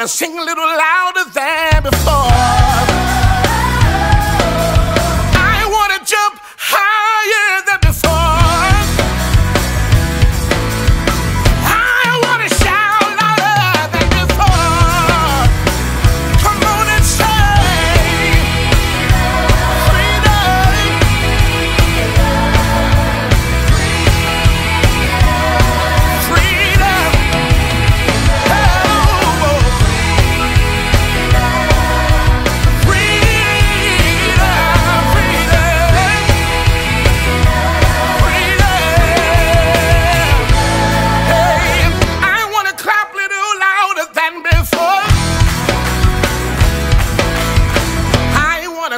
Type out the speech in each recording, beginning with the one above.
gotta sing a little louder than before.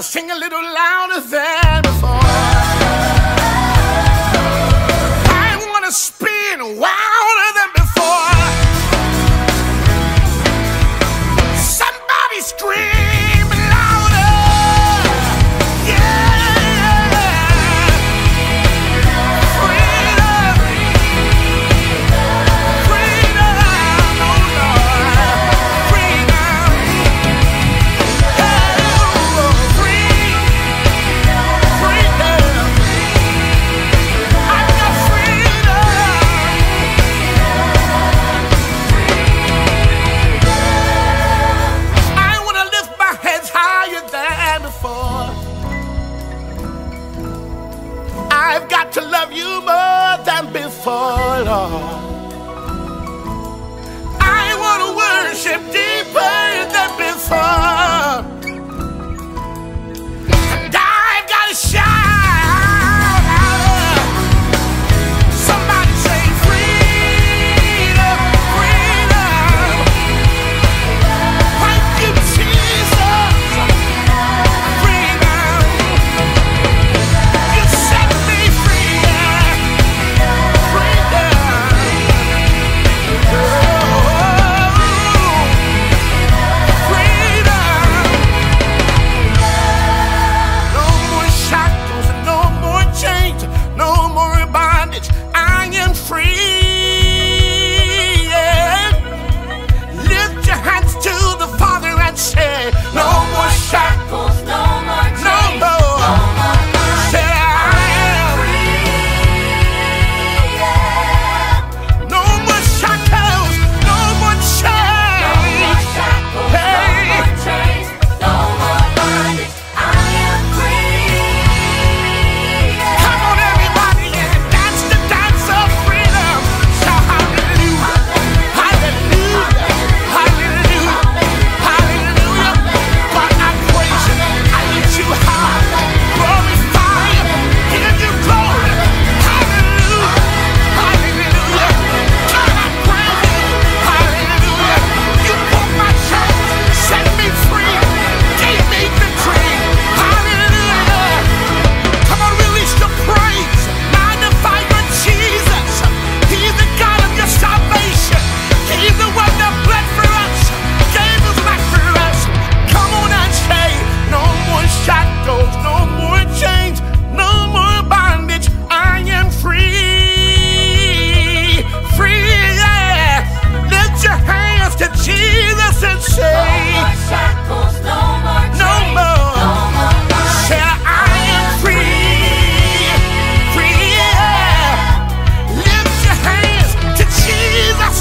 sing a little louder there. I've got to love you more than before, Lord. I want to worship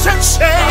是谁？